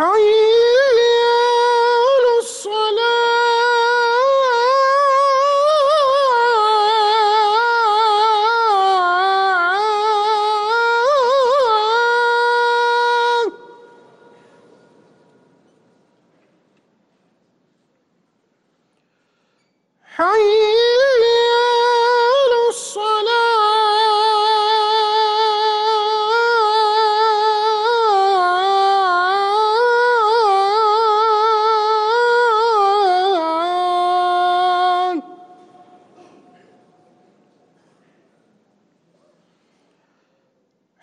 حي على الصلاة. حي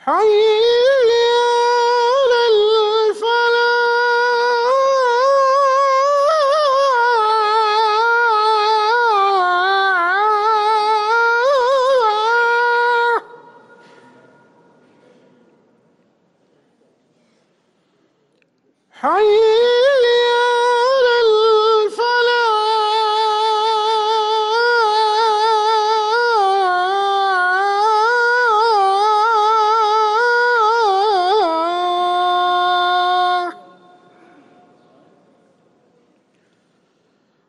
حي على حي